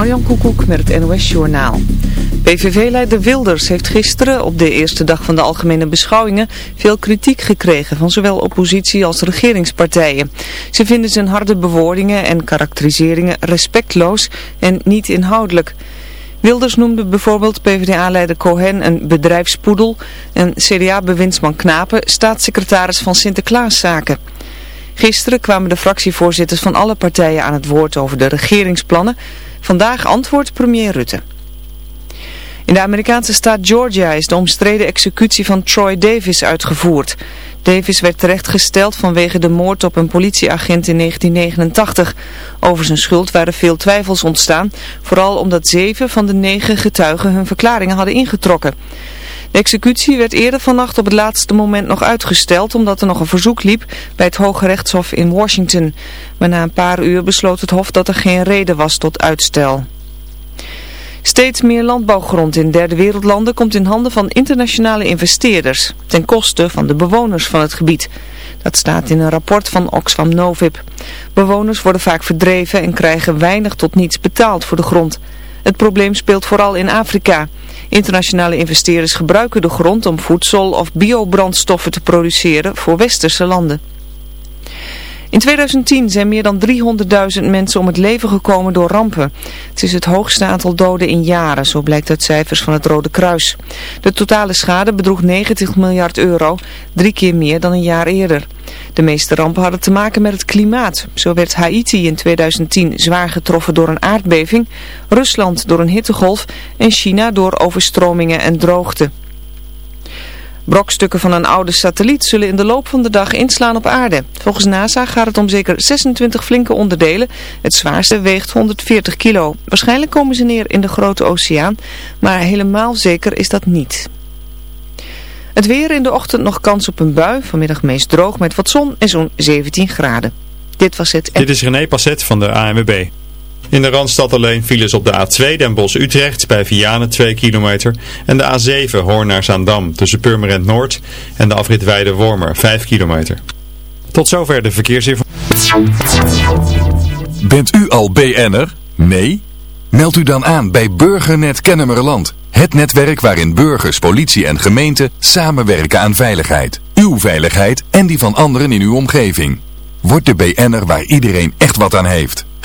Marjan Koekoek met het NOS Journaal. PVV-leider Wilders heeft gisteren op de eerste dag van de algemene beschouwingen veel kritiek gekregen van zowel oppositie als regeringspartijen. Ze vinden zijn harde bewoordingen en karakteriseringen respectloos en niet inhoudelijk. Wilders noemde bijvoorbeeld PvdA-leider Cohen een bedrijfspoedel en CDA-bewindsman Knapen staatssecretaris van Sinterklaaszaken. Gisteren kwamen de fractievoorzitters van alle partijen aan het woord over de regeringsplannen... Vandaag antwoordt premier Rutte. In de Amerikaanse staat Georgia is de omstreden executie van Troy Davis uitgevoerd. Davis werd terechtgesteld vanwege de moord op een politieagent in 1989. Over zijn schuld waren veel twijfels ontstaan, vooral omdat zeven van de negen getuigen hun verklaringen hadden ingetrokken. De executie werd eerder vannacht op het laatste moment nog uitgesteld omdat er nog een verzoek liep bij het Hoge Rechtshof in Washington. Maar na een paar uur besloot het hof dat er geen reden was tot uitstel. Steeds meer landbouwgrond in derde wereldlanden komt in handen van internationale investeerders, ten koste van de bewoners van het gebied. Dat staat in een rapport van Oxfam Novib. Bewoners worden vaak verdreven en krijgen weinig tot niets betaald voor de grond. Het probleem speelt vooral in Afrika. Internationale investeerders gebruiken de grond om voedsel of biobrandstoffen te produceren voor westerse landen. In 2010 zijn meer dan 300.000 mensen om het leven gekomen door rampen. Het is het hoogste aantal doden in jaren, zo blijkt uit cijfers van het Rode Kruis. De totale schade bedroeg 90 miljard euro, drie keer meer dan een jaar eerder. De meeste rampen hadden te maken met het klimaat. Zo werd Haiti in 2010 zwaar getroffen door een aardbeving, Rusland door een hittegolf en China door overstromingen en droogte. Brokstukken van een oude satelliet zullen in de loop van de dag inslaan op aarde. Volgens NASA gaat het om zeker 26 flinke onderdelen. Het zwaarste weegt 140 kilo. Waarschijnlijk komen ze neer in de grote oceaan, maar helemaal zeker is dat niet. Het weer in de ochtend nog kans op een bui, vanmiddag meest droog met wat zon en zo'n 17 graden. Dit was het. Dit is René Passet van de ANWB. In de Randstad alleen files op de A2 Den Bosch-Utrecht bij Vianen 2 kilometer. En de A7 Hoorn naar Zaandam tussen Purmerend Noord en de afrit Weide-Wormer 5 kilometer. Tot zover de verkeersinformatie. Bent u al BN'er? Nee? Meld u dan aan bij Burgernet Kennemerland. Het netwerk waarin burgers, politie en gemeente samenwerken aan veiligheid. Uw veiligheid en die van anderen in uw omgeving. Word de BN'er waar iedereen echt wat aan heeft.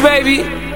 Baby.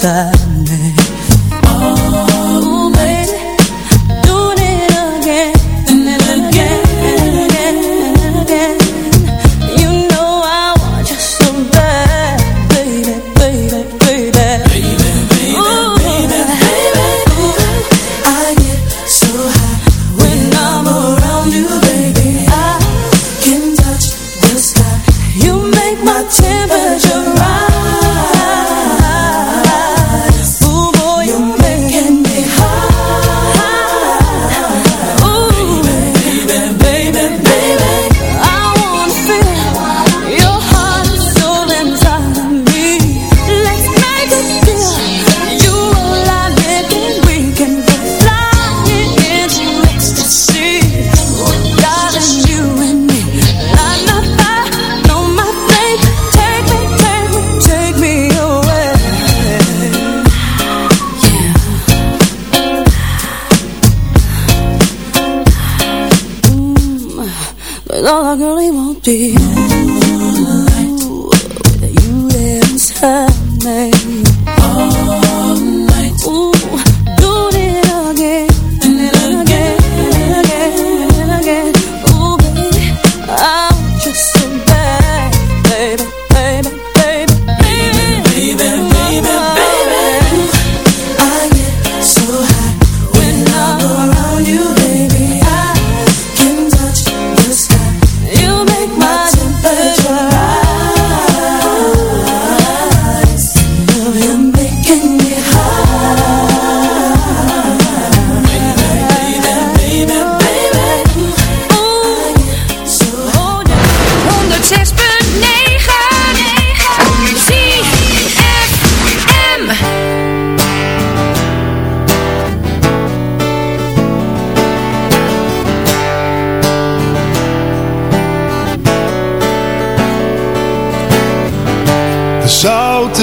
side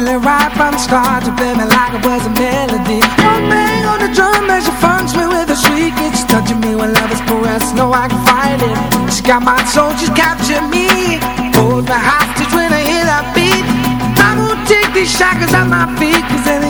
feeling right from the start. You play me like it was a melody. One bang on the drum as she funks me with a shriek. It's touching me when love is pressed. No, I can fight it. She got my soul, she's captured me. Hold my hostage when I hear that beat. I won't take these shackles off my feet, cause